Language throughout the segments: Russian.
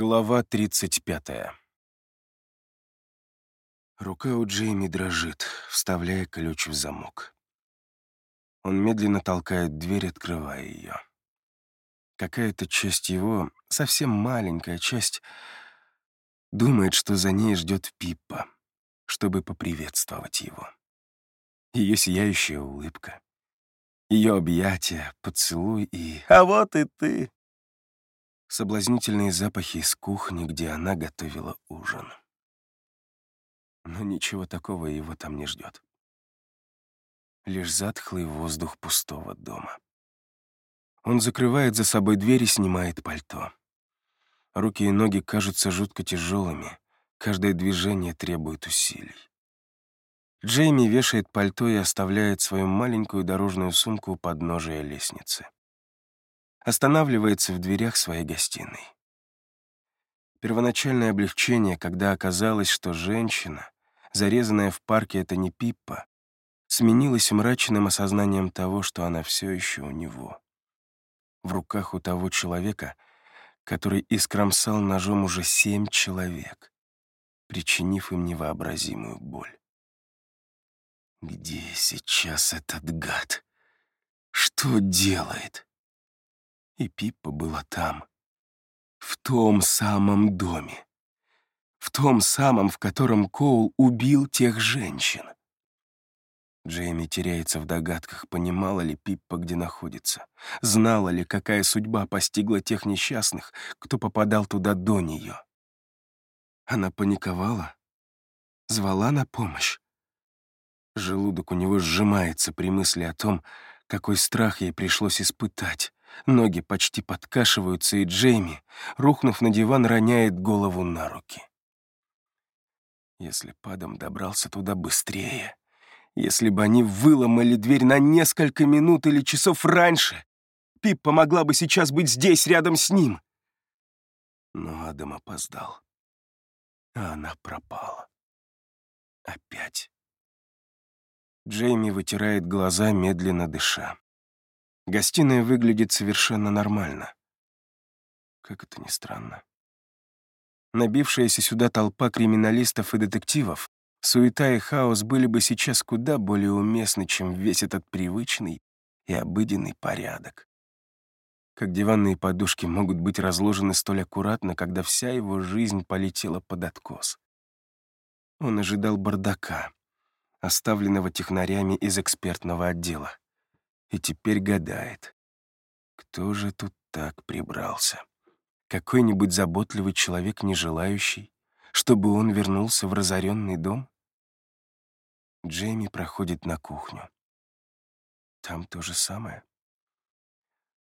Глава 35. Рука у Джейми дрожит, вставляя ключ в замок. Он медленно толкает дверь, открывая ее. Какая-то часть его, совсем маленькая часть, думает, что за ней ждет Пиппа, чтобы поприветствовать его. Ее сияющая улыбка, ее объятия, поцелуй и «А вот и ты!» Соблазнительные запахи из кухни, где она готовила ужин. Но ничего такого его там не ждет. Лишь затхлый воздух пустого дома. Он закрывает за собой дверь и снимает пальто. Руки и ноги кажутся жутко тяжелыми, каждое движение требует усилий. Джейми вешает пальто и оставляет свою маленькую дорожную сумку у подножия лестницы останавливается в дверях своей гостиной. Первоначальное облегчение, когда оказалось, что женщина, зарезанная в парке, это не Пиппа, сменилось мрачным осознанием того, что она все еще у него. В руках у того человека, который искромсал ножом уже семь человек, причинив им невообразимую боль. Где сейчас этот гад? Что делает? И Пиппа была там, в том самом доме, в том самом, в котором Коул убил тех женщин. Джейми теряется в догадках, понимала ли Пиппа, где находится, знала ли, какая судьба постигла тех несчастных, кто попадал туда до нее. Она паниковала, звала на помощь. Желудок у него сжимается при мысли о том, какой страх ей пришлось испытать, Ноги почти подкашиваются, и Джейми, рухнув на диван, роняет голову на руки. Если Падом добрался туда быстрее, если бы они выломали дверь на несколько минут или часов раньше, Пип помогла бы сейчас быть здесь, рядом с ним. Но Адам опоздал, а она пропала. Опять. Джейми вытирает глаза, медленно дыша. Гостиная выглядит совершенно нормально. Как это ни странно. Набившаяся сюда толпа криминалистов и детективов, суета и хаос были бы сейчас куда более уместны, чем весь этот привычный и обыденный порядок. Как диванные подушки могут быть разложены столь аккуратно, когда вся его жизнь полетела под откос. Он ожидал бардака, оставленного технарями из экспертного отдела и теперь гадает, кто же тут так прибрался? Какой-нибудь заботливый человек, не желающий, чтобы он вернулся в разоренный дом? Джейми проходит на кухню. Там то же самое.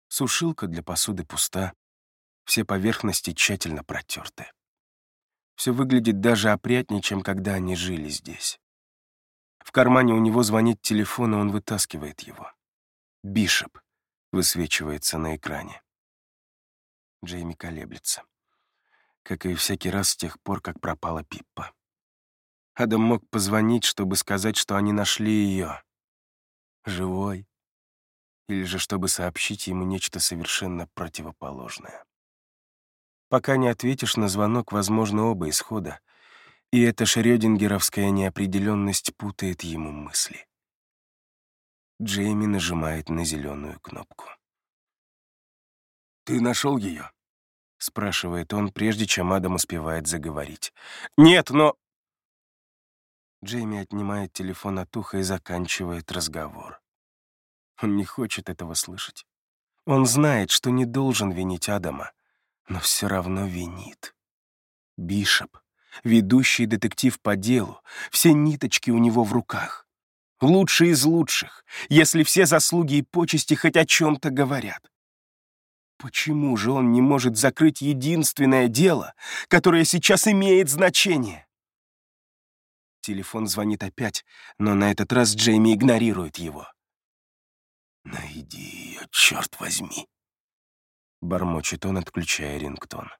Сушилка для посуды пуста, все поверхности тщательно протерты. Все выглядит даже опрятнее, чем когда они жили здесь. В кармане у него звонит телефон, и он вытаскивает его. Бишоп высвечивается на экране. Джейми колеблется. Как и всякий раз с тех пор, как пропала Пиппа. Адам мог позвонить, чтобы сказать, что они нашли ее. Живой. Или же чтобы сообщить ему нечто совершенно противоположное. Пока не ответишь на звонок, возможно, оба исхода, и эта шрёдингеровская неопределенность путает ему мысли. Джейми нажимает на зеленую кнопку. «Ты нашел ее?» — спрашивает он, прежде чем Адам успевает заговорить. «Нет, но...» Джейми отнимает телефон от уха и заканчивает разговор. Он не хочет этого слышать. Он знает, что не должен винить Адама, но все равно винит. Бишоп, ведущий детектив по делу, все ниточки у него в руках лучший из лучших, если все заслуги и почести хоть о чем-то говорят. Почему же он не может закрыть единственное дело, которое сейчас имеет значение? Телефон звонит опять, но на этот раз Джейми игнорирует его. «Найди ее, черт возьми!» Бормочет он, отключая рингтон.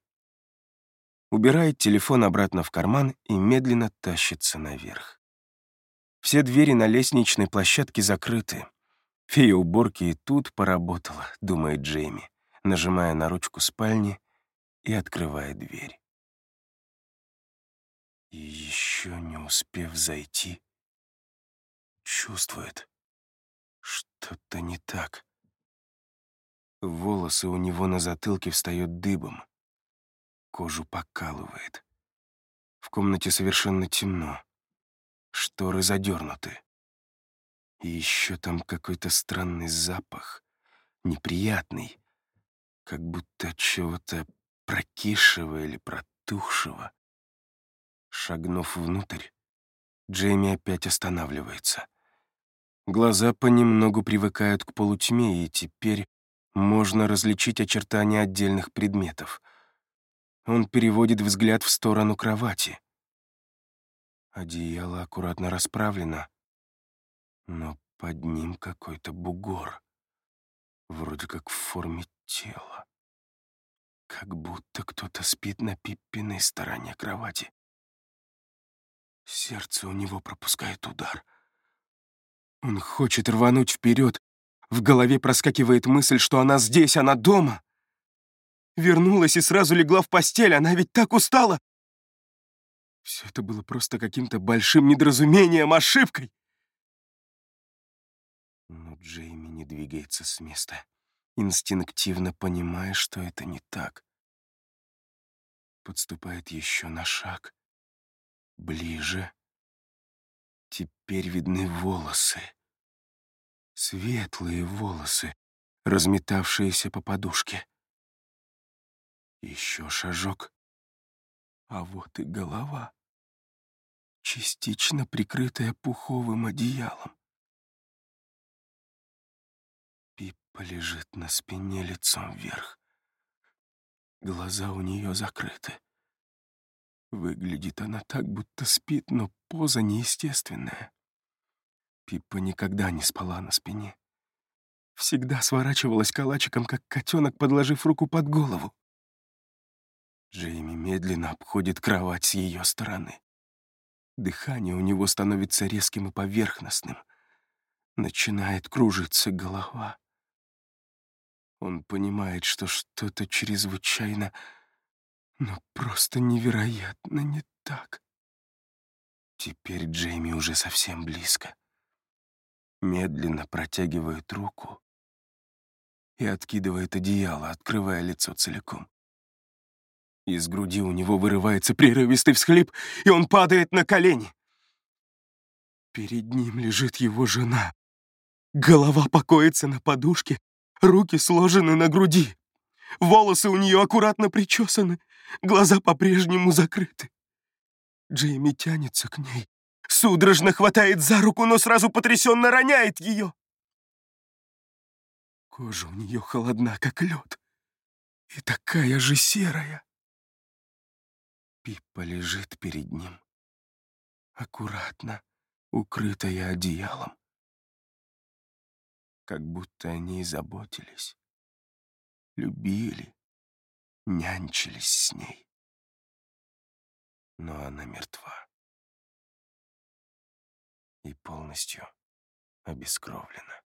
Убирает телефон обратно в карман и медленно тащится наверх. Все двери на лестничной площадке закрыты. Фея уборки и тут поработала, думает Джейми, нажимая на ручку спальни и открывает дверь. И еще не успев зайти, чувствует, что-то не так. Волосы у него на затылке встают дыбом. Кожу покалывает. В комнате совершенно темно. Шторы задернуты. И еще там какой-то странный запах, неприятный, как будто чего-то прокисшего или протухшего. Шагнув внутрь, Джейми опять останавливается. Глаза понемногу привыкают к полутьме, и теперь можно различить очертания отдельных предметов. Он переводит взгляд в сторону кровати. Одеяло аккуратно расправлено, но под ним какой-то бугор, вроде как в форме тела. Как будто кто-то спит на пиппиной стороне кровати. Сердце у него пропускает удар. Он хочет рвануть вперед. В голове проскакивает мысль, что она здесь, она дома. Вернулась и сразу легла в постель, она ведь так устала. Все это было просто каким-то большим недоразумением, ошибкой. Но Джейми не двигается с места, инстинктивно понимая, что это не так. Подступает еще на шаг. Ближе. Теперь видны волосы. Светлые волосы, разметавшиеся по подушке. Еще шажок. А вот и голова, частично прикрытая пуховым одеялом. Пиппа лежит на спине лицом вверх. Глаза у нее закрыты. Выглядит она так, будто спит, но поза неестественная. Пиппа никогда не спала на спине. Всегда сворачивалась калачиком, как котенок, подложив руку под голову. Джейми медленно обходит кровать с ее стороны. Дыхание у него становится резким и поверхностным. Начинает кружиться голова. Он понимает, что что-то чрезвычайно но просто невероятно не так. Теперь Джейми уже совсем близко. Медленно протягивает руку и откидывает одеяло, открывая лицо целиком. Из груди у него вырывается прерывистый всхлип, и он падает на колени. Перед ним лежит его жена. Голова покоится на подушке, руки сложены на груди. Волосы у нее аккуратно причесаны, глаза по-прежнему закрыты. Джейми тянется к ней, судорожно хватает за руку, но сразу потрясенно роняет ее. Кожа у нее холодна, как лед, и такая же серая. Пиппа лежит перед ним, аккуратно, укрытая одеялом. Как будто они и заботились любили, нянчились с ней. Но она мертва и полностью обескровлена.